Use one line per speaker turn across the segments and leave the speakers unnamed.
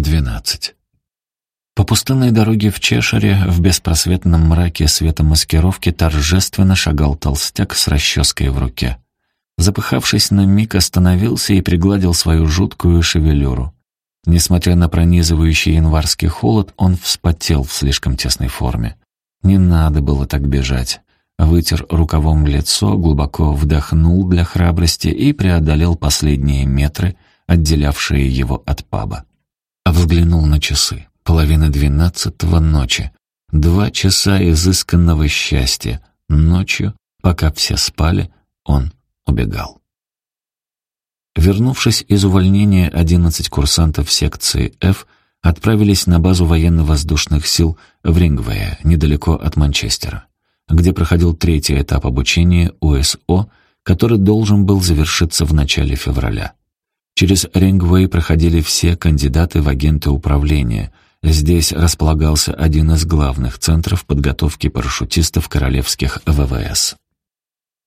12. По пустынной дороге в Чешере в беспросветном мраке светомаскировки торжественно шагал толстяк с расческой в руке. Запыхавшись на миг, остановился и пригладил свою жуткую шевелюру. Несмотря на пронизывающий январский холод, он вспотел в слишком тесной форме. Не надо было так бежать. Вытер рукавом лицо, глубоко вдохнул для храбрости и преодолел последние метры, отделявшие его от паба. А взглянул на часы. Половина двенадцатого ночи. Два часа изысканного счастья. Ночью, пока все спали, он убегал. Вернувшись из увольнения, одиннадцать курсантов секции F отправились на базу военно-воздушных сил в Рингвее, недалеко от Манчестера, где проходил третий этап обучения УСО, который должен был завершиться в начале февраля. Через Рингвей проходили все кандидаты в агенты управления. Здесь располагался один из главных центров подготовки парашютистов королевских ВВС.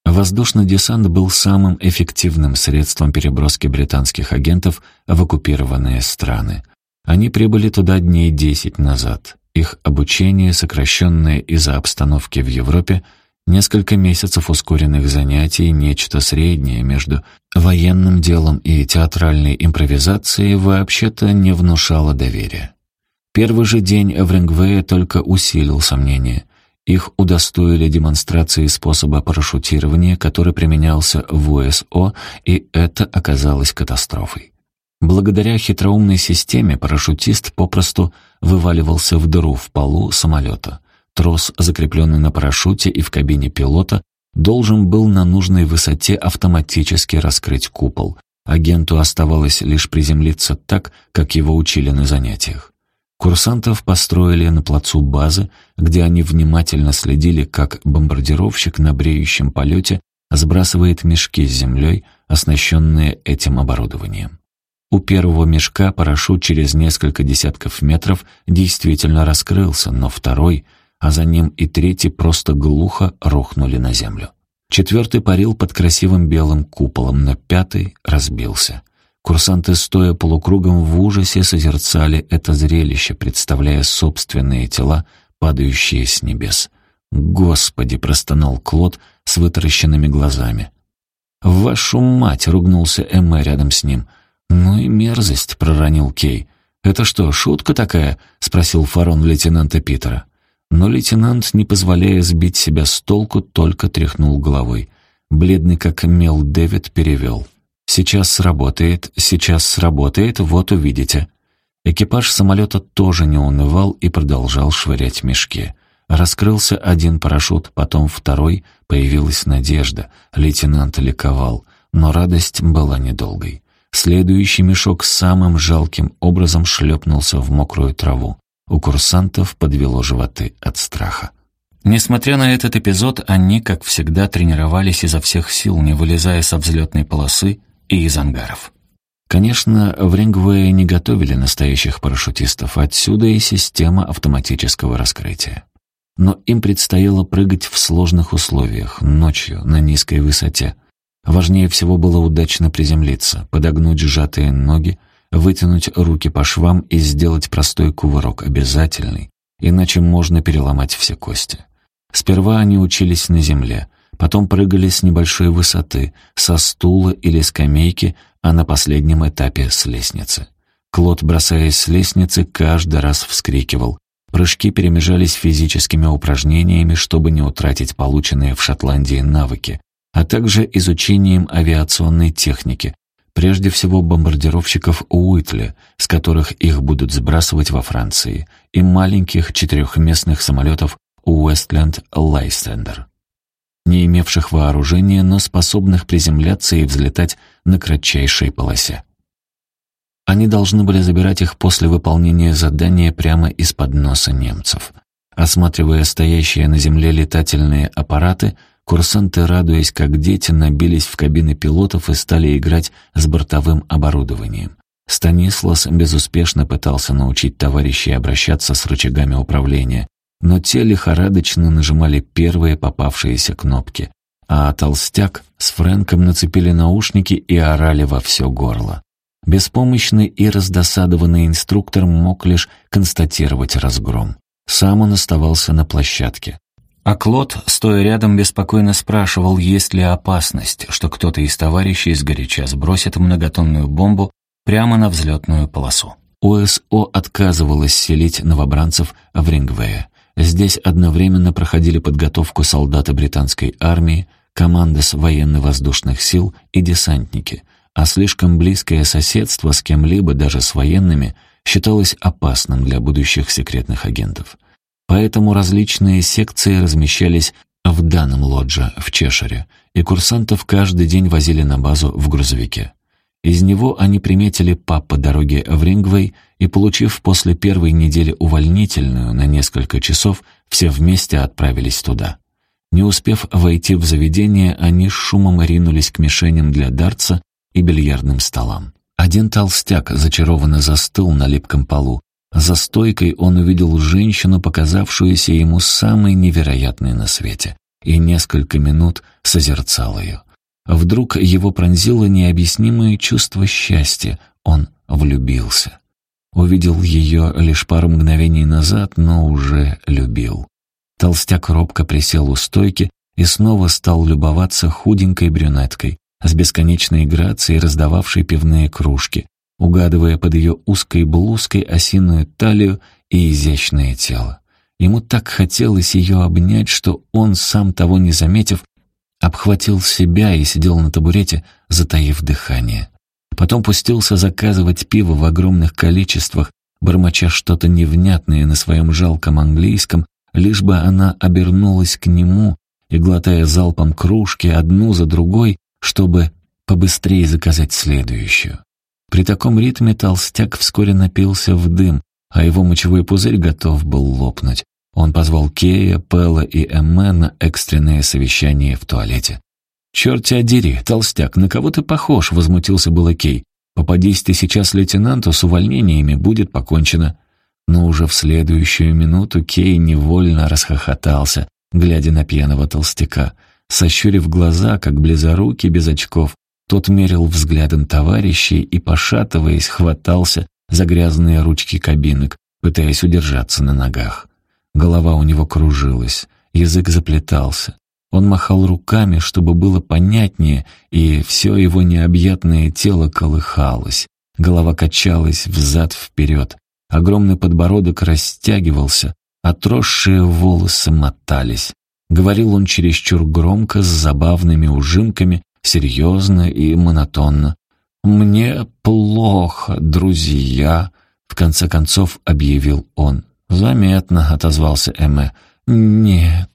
Воздушный десант был самым эффективным средством переброски британских агентов в оккупированные страны. Они прибыли туда дней десять назад. Их обучение, сокращенное из-за обстановки в Европе, несколько месяцев ускоренных занятий, нечто среднее между военным делом и театральной импровизацией вообще-то не внушало доверия. Первый же день в Рингвее только усилил сомнения. Их удостоили демонстрации способа парашютирования, который применялся в ОСО, и это оказалось катастрофой. Благодаря хитроумной системе парашютист попросту вываливался в дыру в полу самолета. Трос, закрепленный на парашюте и в кабине пилота, должен был на нужной высоте автоматически раскрыть купол. Агенту оставалось лишь приземлиться так, как его учили на занятиях. Курсантов построили на плацу базы, где они внимательно следили, как бомбардировщик на бреющем полете сбрасывает мешки с землей, оснащенные этим оборудованием. У первого мешка парашют через несколько десятков метров действительно раскрылся, но второй, а за ним и третий просто глухо рухнули на землю. Четвертый парил под красивым белым куполом, но пятый разбился — Курсанты, стоя полукругом в ужасе, созерцали это зрелище, представляя собственные тела, падающие с небес. «Господи!» — простонал Клод с вытаращенными глазами. «Вашу мать!» — ругнулся Эмме рядом с ним. «Ну и мерзость!» — проронил Кей. «Это что, шутка такая?» — спросил Фарон лейтенанта Питера. Но лейтенант, не позволяя сбить себя с толку, только тряхнул головой. Бледный как мел Дэвид перевел. Сейчас сработает, сейчас сработает, вот увидите. Экипаж самолета тоже не унывал и продолжал швырять мешки. Раскрылся один парашют, потом второй, появилась надежда. Лейтенант ликовал, но радость была недолгой. Следующий мешок самым жалким образом шлепнулся в мокрую траву. У курсантов подвело животы от страха. Несмотря на этот эпизод, они, как всегда, тренировались изо всех сил, не вылезая со взлетной полосы и из ангаров. Конечно, в Рингвее не готовили настоящих парашютистов, отсюда и система автоматического раскрытия. Но им предстояло прыгать в сложных условиях, ночью, на низкой высоте. Важнее всего было удачно приземлиться, подогнуть сжатые ноги, вытянуть руки по швам и сделать простой кувырок, обязательный, иначе можно переломать все кости. Сперва они учились на земле, потом прыгали с небольшой высоты, со стула или скамейки, а на последнем этапе с лестницы. Клод, бросаясь с лестницы, каждый раз вскрикивал. Прыжки перемежались физическими упражнениями, чтобы не утратить полученные в Шотландии навыки, а также изучением авиационной техники, прежде всего бомбардировщиков Уитли, с которых их будут сбрасывать во Франции, и маленьких четырехместных самолетов Уэстленд Лайсендер не имевших вооружения, но способных приземляться и взлетать на кратчайшей полосе. Они должны были забирать их после выполнения задания прямо из-под носа немцев. Осматривая стоящие на земле летательные аппараты, курсанты, радуясь как дети, набились в кабины пилотов и стали играть с бортовым оборудованием. Станислас безуспешно пытался научить товарищей обращаться с рычагами управления, но те лихорадочно нажимали первые попавшиеся кнопки, а толстяк с Фрэнком нацепили наушники и орали во все горло. Беспомощный и раздосадованный инструктор мог лишь констатировать разгром. Сам он оставался на площадке. А Клод, стоя рядом, беспокойно спрашивал, есть ли опасность, что кто-то из товарищей сгоряча сбросит многотонную бомбу прямо на взлетную полосу. ОСО отказывалась селить новобранцев в Рингвее. Здесь одновременно проходили подготовку солдаты британской армии, команды с военно-воздушных сил и десантники, а слишком близкое соседство с кем-либо, даже с военными, считалось опасным для будущих секретных агентов. Поэтому различные секции размещались в данном лодже в Чешире, и курсантов каждый день возили на базу в грузовике. Из него они приметили пап по дороге в Рингвей и, получив после первой недели увольнительную на несколько часов, все вместе отправились туда. Не успев войти в заведение, они с шумом ринулись к мишеням для дартса и бильярдным столам. Один толстяк зачарованно застыл на липком полу. За стойкой он увидел женщину, показавшуюся ему самой невероятной на свете, и несколько минут созерцал ее. Вдруг его пронзило необъяснимое чувство счастья. Он влюбился. Увидел ее лишь пару мгновений назад, но уже любил. Толстяк робко присел у стойки и снова стал любоваться худенькой брюнеткой, с бесконечной грацией раздававшей пивные кружки, угадывая под ее узкой блузкой осиную талию и изящное тело. Ему так хотелось ее обнять, что он, сам того не заметив, обхватил себя и сидел на табурете, затаив дыхание. Потом пустился заказывать пиво в огромных количествах, бормоча что-то невнятное на своем жалком английском, лишь бы она обернулась к нему и, глотая залпом кружки одну за другой, чтобы побыстрее заказать следующую. При таком ритме толстяк вскоре напился в дым, а его мочевой пузырь готов был лопнуть. Он позвал Кея, Пэлла и Эмме на экстренное совещание в туалете. «Черт тебя дери, толстяк, на кого ты похож?» — возмутился было Кей. «Попадись ты сейчас лейтенанту, с увольнениями будет покончено». Но уже в следующую минуту Кей невольно расхохотался, глядя на пьяного толстяка. Сощурив глаза, как близорукий без очков, тот мерил взглядом товарищей и, пошатываясь, хватался за грязные ручки кабинок, пытаясь удержаться на ногах. Голова у него кружилась, язык заплетался. Он махал руками, чтобы было понятнее, и все его необъятное тело колыхалось. Голова качалась взад-вперед. Огромный подбородок растягивался, отросшие волосы мотались. Говорил он чересчур громко, с забавными ужимками, серьезно и монотонно. «Мне плохо, друзья», — в конце концов объявил он. «Заметно», — отозвался Эмме. «Нет,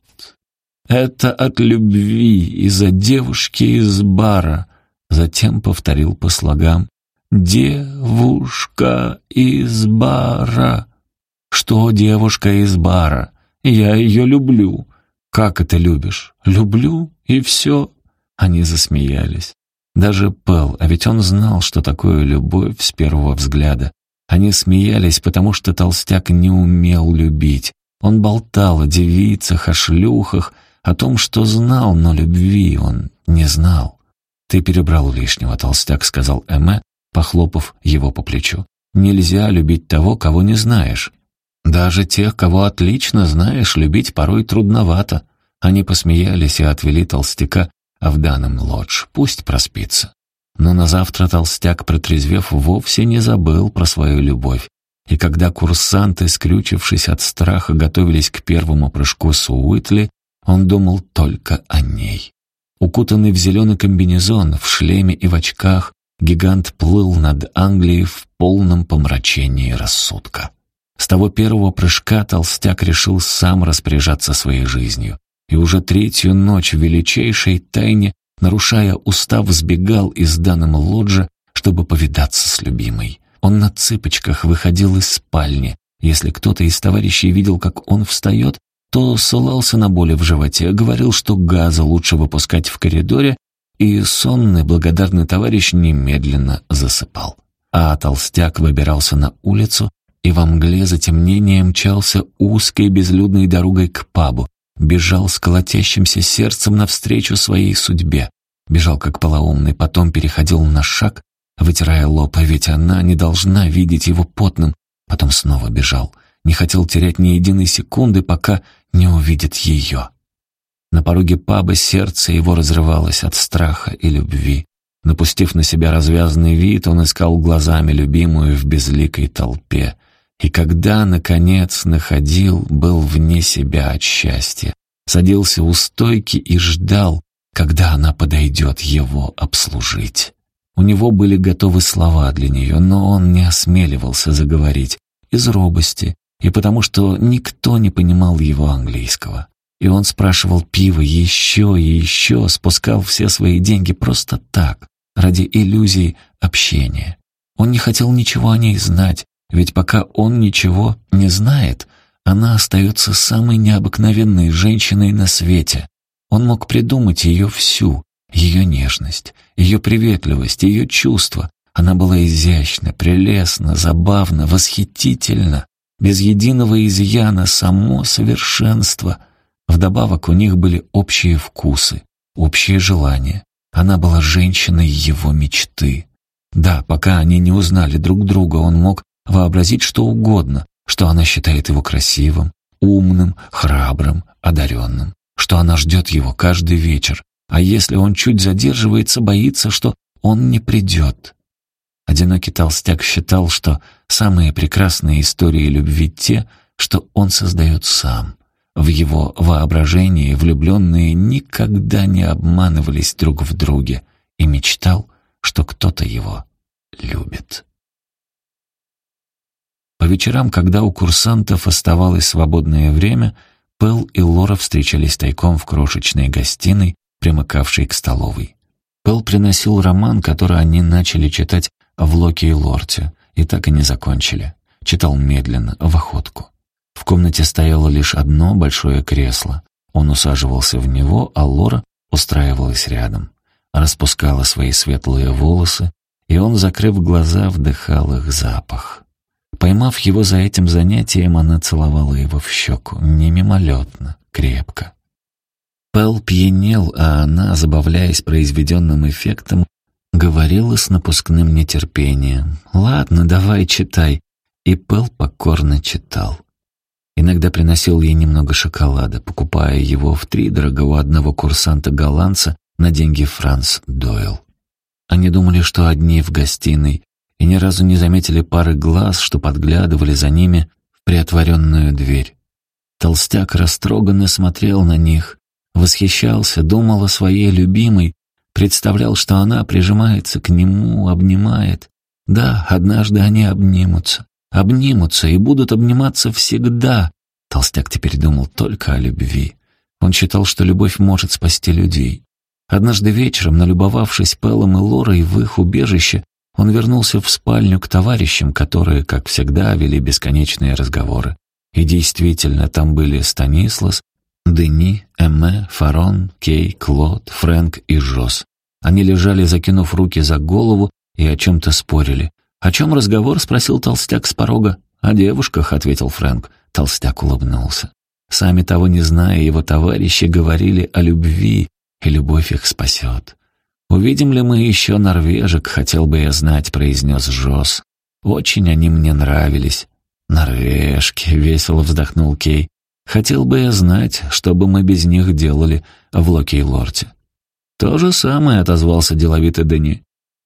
это от любви из-за девушки из бара», — затем повторил по слогам. «Девушка из бара». «Что девушка из бара? Я ее люблю. «Как это любишь?» «Люблю, и все». Они засмеялись. Даже Пэл, а ведь он знал, что такое любовь с первого взгляда. Они смеялись, потому что толстяк не умел любить. Он болтал о девицах, о шлюхах, о том, что знал, но любви он не знал. «Ты перебрал лишнего, толстяк», — сказал Эмме, похлопав его по плечу. «Нельзя любить того, кого не знаешь. Даже тех, кого отлично знаешь, любить порой трудновато. Они посмеялись и отвели толстяка в данном лодж, пусть проспится. Но на завтра толстяк, протрезвев, вовсе не забыл про свою любовь. И когда курсанты, скрючившись от страха, готовились к первому прыжку с Уитли, он думал только о ней. Укутанный в зеленый комбинезон, в шлеме и в очках, гигант плыл над Англией в полном помрачении рассудка. С того первого прыжка толстяк решил сам распоряжаться своей жизнью. И уже третью ночь в величайшей тайне, нарушая устав, сбегал из данного лоджа, чтобы повидаться с любимой. Он на цыпочках выходил из спальни. Если кто-то из товарищей видел, как он встает, то ссылался на боли в животе, говорил, что газа лучше выпускать в коридоре, и сонный благодарный товарищ немедленно засыпал. А толстяк выбирался на улицу, и во мгле затемнения мчался узкой безлюдной дорогой к пабу, бежал с колотящимся сердцем навстречу своей судьбе, бежал как полоумный, потом переходил на шаг вытирая лоб, а ведь она не должна видеть его потным. Потом снова бежал. Не хотел терять ни единой секунды, пока не увидит ее. На пороге паба сердце его разрывалось от страха и любви. Напустив на себя развязанный вид, он искал глазами любимую в безликой толпе. И когда, наконец, находил, был вне себя от счастья. Садился у стойки и ждал, когда она подойдет его обслужить. У него были готовы слова для нее, но он не осмеливался заговорить из робости и потому что никто не понимал его английского. И он спрашивал пиво еще и еще, спускал все свои деньги просто так, ради иллюзии общения. Он не хотел ничего о ней знать, ведь пока он ничего не знает, она остается самой необыкновенной женщиной на свете. Он мог придумать ее всю, ее нежность, ее приветливость, ее чувства. Она была изящна, прелестна, забавна, восхитительна, без единого изъяна, само совершенство. Вдобавок у них были общие вкусы, общие желания. Она была женщиной его мечты. Да, пока они не узнали друг друга, он мог вообразить что угодно, что она считает его красивым, умным, храбрым, одаренным, что она ждет его каждый вечер, а если он чуть задерживается, боится, что он не придет. Одинокий толстяк считал, что самые прекрасные истории любви те, что он создает сам. В его воображении влюбленные никогда не обманывались друг в друге и мечтал, что кто-то его любит. По вечерам, когда у курсантов оставалось свободное время, Пэл и Лора встречались тайком в крошечной гостиной, примыкавшей к столовой. Пэл приносил роман, который они начали читать в Локе и Лорте, и так и не закончили. Читал медленно, в охотку. В комнате стояло лишь одно большое кресло. Он усаживался в него, а Лора устраивалась рядом. Распускала свои светлые волосы, и он, закрыв глаза, вдыхал их запах. Поймав его за этим занятием, она целовала его в щеку, не мимолетно, крепко. Пэл пьянел, а она, забавляясь произведенным эффектом, говорила с напускным нетерпением. «Ладно, давай, читай». И Пэл покорно читал. Иногда приносил ей немного шоколада, покупая его в три втридорого у одного курсанта-голландца на деньги Франц Дойл. Они думали, что одни в гостиной, и ни разу не заметили пары глаз, что подглядывали за ними в приотворенную дверь. Толстяк растроганно смотрел на них, восхищался, думал о своей любимой, представлял, что она прижимается к нему, обнимает. Да, однажды они обнимутся обнимутся и будут обниматься всегда. Толстяк теперь думал только о любви. Он считал, что любовь может спасти людей. Однажды вечером, налюбовавшись Пелом и Лорой в их убежище, он вернулся в спальню к товарищам, которые, как всегда, вели бесконечные разговоры. И действительно, там были Станислас, Дени, Эмме, Фарон, Кей, Клод, Фрэнк и Жос. Они лежали, закинув руки за голову, и о чем-то спорили. «О чем разговор?» — спросил толстяк с порога. «О девушках», — ответил Фрэнк. Толстяк улыбнулся. Сами того не зная, его товарищи говорили о любви, и любовь их спасет. «Увидим ли мы еще норвежек, хотел бы я знать», — произнес Жос. «Очень они мне нравились». «Норвежки», — весело вздохнул Кей. «Хотел бы я знать, что бы мы без них делали в Локи-Лорте». «То же самое», — отозвался деловито Дени.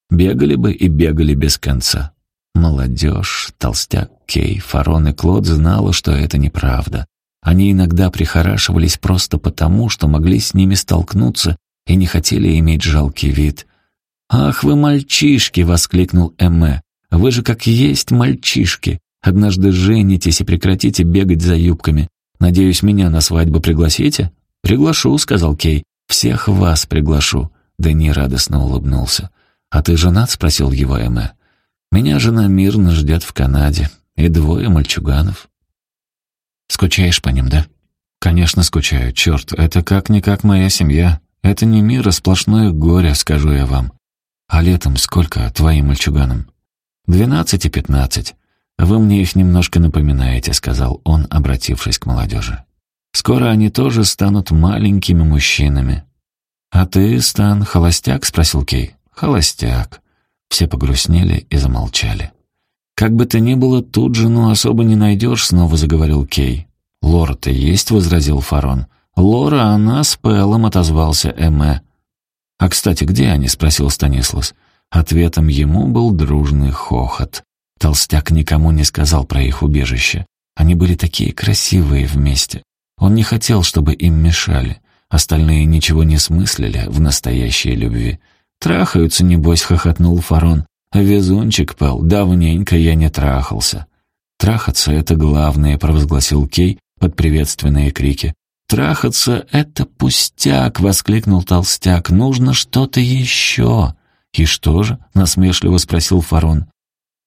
Бегали бы и бегали без конца. Молодежь, толстяк, Кей, Фарон и Клод знала, что это неправда. Они иногда прихорашивались просто потому, что могли с ними столкнуться и не хотели иметь жалкий вид. «Ах вы мальчишки!» — воскликнул Эмме. «Вы же как есть мальчишки. Однажды женитесь и прекратите бегать за юбками. Надеюсь, меня на свадьбу пригласите?» «Приглашу», — сказал Кей. «Всех вас приглашу». Дэнни радостно улыбнулся. «А ты женат?» — спросил его Эмме. «Меня жена мирно ждет в Канаде. И двое мальчуганов». «Скучаешь по ним, да?» «Конечно, скучаю. Черт, это как-никак моя семья. Это не мир, а сплошное горе, скажу я вам. А летом сколько твоим мальчуганам?» «Двенадцать и пятнадцать. Вы мне их немножко напоминаете», — сказал он, обратившись к молодежи. «Скоро они тоже станут маленькими мужчинами». «А ты, Стан, холостяк?» — спросил Кей. «Холостяк. Все погрустнели и замолчали. «Как бы то ни было, тут жену особо не найдешь», — снова заговорил Кей. «Лора-то есть», — возразил Фарон. «Лора, она с Пэлом», — отозвался Эме. «А, кстати, где они?» — спросил Станислас. Ответом ему был дружный хохот. Толстяк никому не сказал про их убежище. Они были такие красивые вместе. Он не хотел, чтобы им мешали. Остальные ничего не смыслили в настоящей любви. «Трахаются, небось», — хохотнул Фарон. «Везунчик, Пэл, давненько я не трахался». «Трахаться — это главное», — провозгласил Кей под приветственные крики. «Трахаться — это пустяк!» — воскликнул толстяк. «Нужно что-то еще!» «И что же?» — насмешливо спросил Фарон.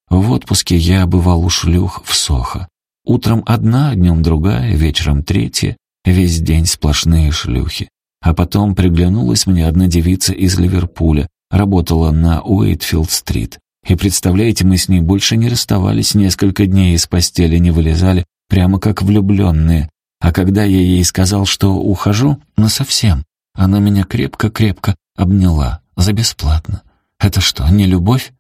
«В отпуске я бывал у шлюх в Сохо. Утром одна, днем другая, вечером третья. Весь день сплошные шлюхи. А потом приглянулась мне одна девица из Ливерпуля, работала на Уэйтфилд-стрит. И представляете, мы с ней больше не расставались, несколько дней из постели не вылезали, прямо как влюбленные. А когда я ей сказал, что ухожу, насовсем, она меня крепко-крепко обняла, за бесплатно. Это что, не любовь?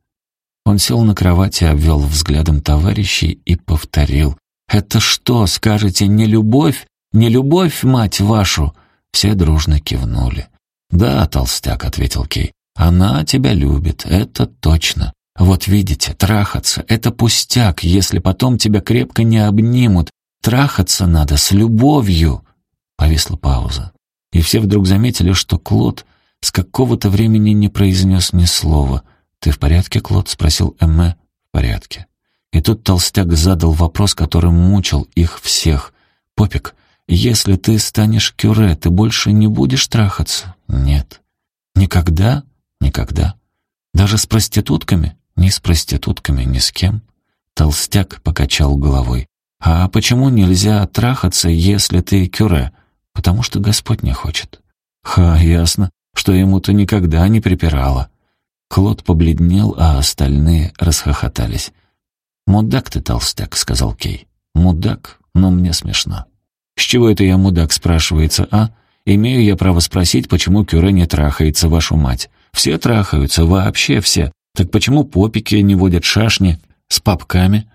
Он сел на кровати, обвел взглядом товарищей и повторил. «Это что, скажете, не любовь? Не любовь, мать вашу?» Все дружно кивнули. «Да, толстяк», — ответил Кей, — «она тебя любит, это точно. Вот видите, трахаться — это пустяк, если потом тебя крепко не обнимут. Трахаться надо с любовью». Повисла пауза. И все вдруг заметили, что Клод с какого-то времени не произнес ни слова. «Ты в порядке, Клод?» — спросил Эмме. «В порядке». И тут толстяк задал вопрос, который мучил их всех. «Попик, если ты станешь кюре, ты больше не будешь трахаться?» «Нет». «Никогда?» «Никогда». «Даже с проститутками?» «Ни с проститутками, ни с кем». Толстяк покачал головой. «А почему нельзя трахаться, если ты кюре?» «Потому что Господь не хочет». «Ха, ясно, что ему-то никогда не припирало». Клод побледнел, а остальные расхохотались. «Мудак ты, толстяк», — сказал Кей. «Мудак, но мне смешно». «С чего это я мудак?» — спрашивается, а? «Имею я право спросить, почему Кюре не трахается, вашу мать? Все трахаются, вообще все. Так почему попики не водят шашни с папками?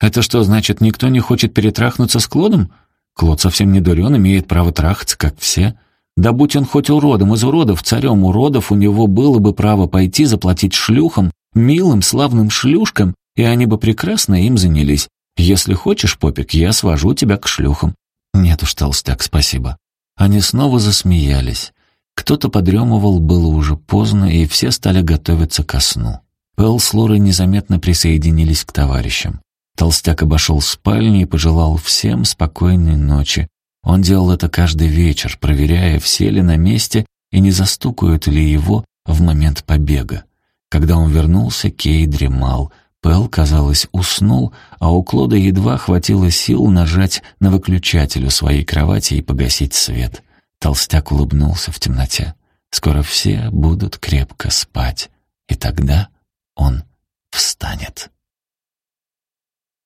Это что, значит, никто не хочет перетрахнуться с Клодом? Клод совсем не дурен, имеет право трахаться, как все. Да будь он хоть уродом из уродов, царем уродов, у него было бы право пойти заплатить шлюхам, милым, славным шлюшкам, и они бы прекрасно им занялись. Если хочешь, попик, я свожу тебя к шлюхам». «Нет уж, толстяк, спасибо». Они снова засмеялись. Кто-то подремывал, было уже поздно, и все стали готовиться ко сну. Пэл с Лорой незаметно присоединились к товарищам. Толстяк обошел спальни и пожелал всем спокойной ночи. Он делал это каждый вечер, проверяя, все ли на месте и не застукают ли его в момент побега. Когда он вернулся, Кей дремал, Пэл, казалось, уснул, а у Клода едва хватило сил нажать на выключатель у своей кровати и погасить свет. Толстяк улыбнулся в темноте. Скоро все будут крепко спать, и тогда он встанет.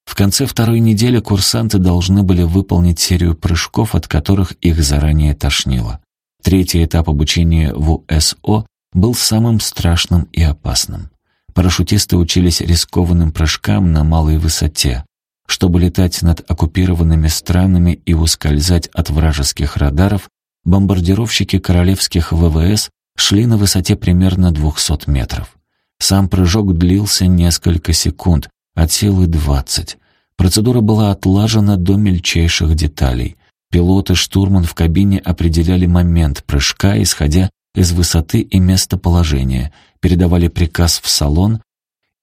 В конце второй недели курсанты должны были выполнить серию прыжков, от которых их заранее тошнило. Третий этап обучения в УСО был самым страшным и опасным. Парашютисты учились рискованным прыжкам на малой высоте. Чтобы летать над оккупированными странами и ускользать от вражеских радаров, бомбардировщики королевских ВВС шли на высоте примерно 200 метров. Сам прыжок длился несколько секунд, от силы 20. Процедура была отлажена до мельчайших деталей. Пилот и штурман в кабине определяли момент прыжка, исходя из высоты и местоположения, передавали приказ в салон,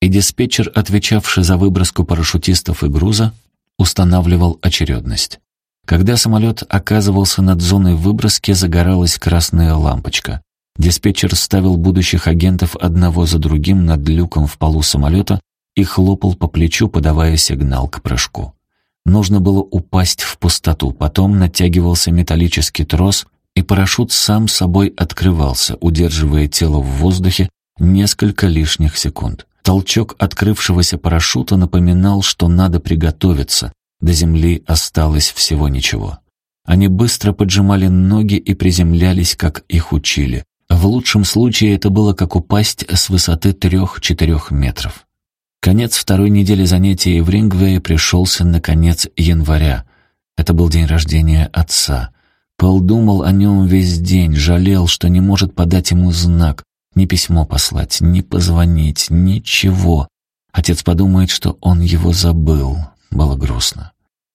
и диспетчер, отвечавший за выброску парашютистов и груза, устанавливал очередность. Когда самолет оказывался над зоной выброски, загоралась красная лампочка. Диспетчер ставил будущих агентов одного за другим над люком в полу самолета и хлопал по плечу, подавая сигнал к прыжку. Нужно было упасть в пустоту, потом натягивался металлический трос, и парашют сам собой открывался, удерживая тело в воздухе несколько лишних секунд. Толчок открывшегося парашюта напоминал, что надо приготовиться, до земли осталось всего ничего. Они быстро поджимали ноги и приземлялись, как их учили. В лучшем случае это было как упасть с высоты трех-четырех метров. Конец второй недели занятий в Рингвее пришелся на конец января. Это был день рождения отца. Пэл думал о нем весь день, жалел, что не может подать ему знак, ни письмо послать, ни позвонить, ничего. Отец подумает, что он его забыл. Было грустно.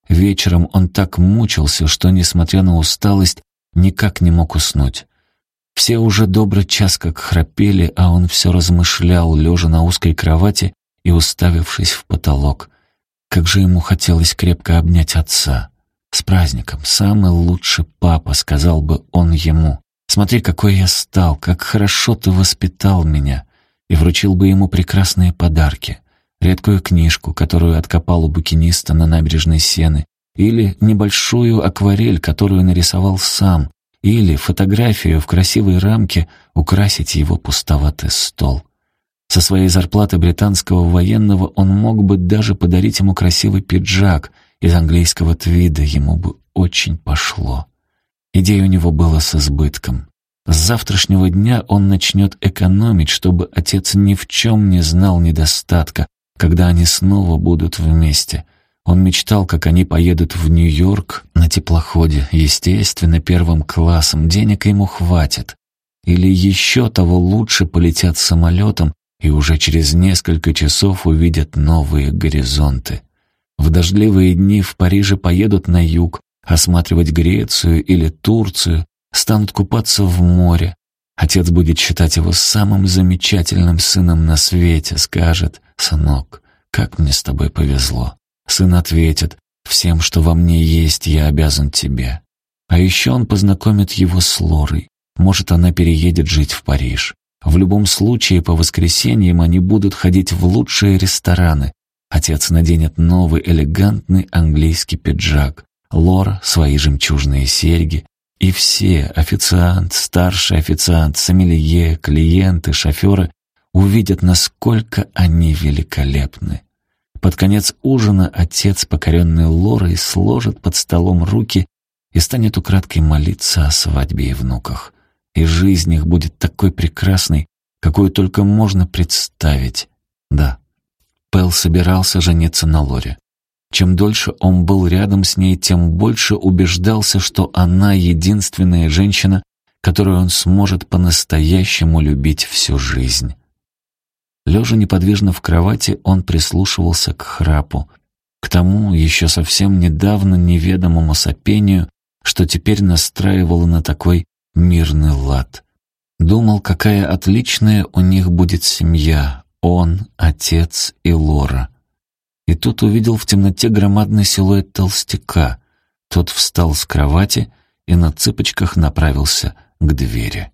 Вечером он так мучился, что, несмотря на усталость, никак не мог уснуть. Все уже добрый час как храпели, а он все размышлял, лежа на узкой кровати и уставившись в потолок. Как же ему хотелось крепко обнять отца. «С праздником, самый лучший папа», — сказал бы он ему. «Смотри, какой я стал, как хорошо ты воспитал меня». И вручил бы ему прекрасные подарки. Редкую книжку, которую откопал у букиниста на набережной Сены, или небольшую акварель, которую нарисовал сам, или фотографию в красивой рамке украсить его пустоватый стол. Со своей зарплаты британского военного он мог бы даже подарить ему красивый пиджак из английского твида, ему бы очень пошло. Идей у него было с избытком. С завтрашнего дня он начнет экономить, чтобы отец ни в чем не знал недостатка, когда они снова будут вместе — он мечтал, как они поедут в Нью-Йорк на теплоходе, естественно, первым классом, денег ему хватит. Или еще того лучше полетят самолетом и уже через несколько часов увидят новые горизонты. В дождливые дни в Париже поедут на юг, осматривать Грецию или Турцию, станут купаться в море. Отец будет считать его самым замечательным сыном на свете, скажет, «Сынок, как мне с тобой повезло». Сын ответит, «Всем, что во мне есть, я обязан тебе». А еще он познакомит его с Лорой. Может, она переедет жить в Париж. В любом случае, по воскресеньям они будут ходить в лучшие рестораны. Отец наденет новый элегантный английский пиджак. Лора — свои жемчужные серьги. И все — официант, старший официант, сомелье, клиенты, шоферы — увидят, насколько они великолепны. Под конец ужина отец, покоренный Лорой, сложит под столом руки и станет украдкой молиться о свадьбе и внуках. И жизнь их будет такой прекрасной, какую только можно представить. Да, Пэл собирался жениться на Лоре. Чем дольше он был рядом с ней, тем больше убеждался, что она единственная женщина, которую он сможет по-настоящему любить всю жизнь. Лежа неподвижно в кровати, он прислушивался к храпу, к тому еще совсем недавно неведомому сопению, что теперь настраивало на такой мирный лад. Думал, какая отличная у них будет семья, он, отец и Лора. И тут увидел в темноте громадный силуэт толстяка. Тот встал с кровати и на цыпочках направился к двери.